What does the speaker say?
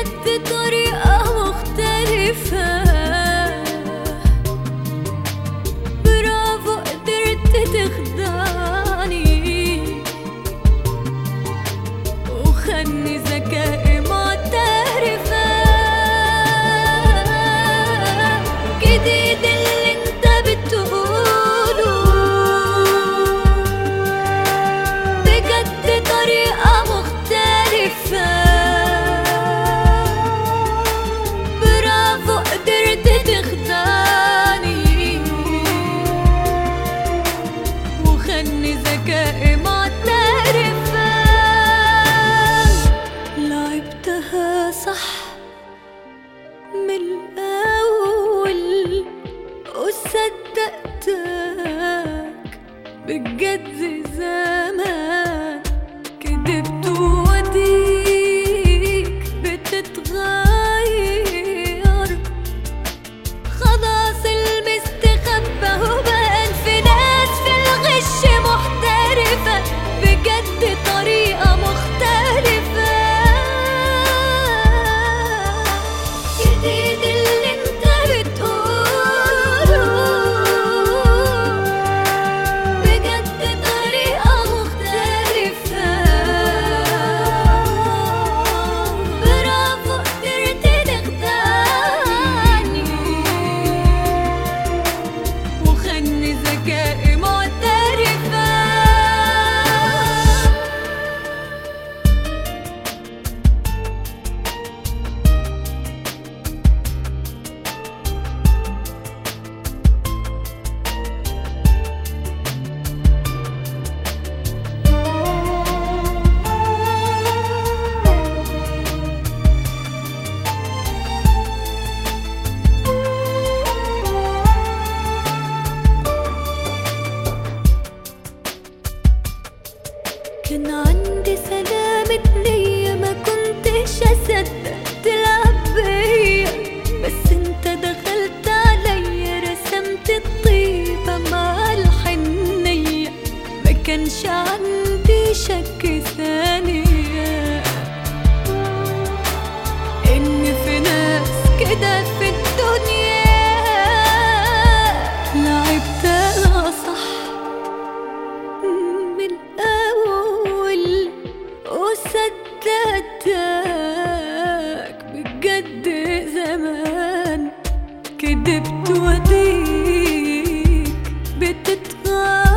لك بطريقة مختلفة. صح من الأول وصدقتك بجد زمان كدبتوش. كده في الدنيا. لعبتها صح من الأول وصدقتك بجد زمان. كدبت وديك بتتغير.